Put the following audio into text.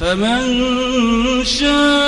فمن شاء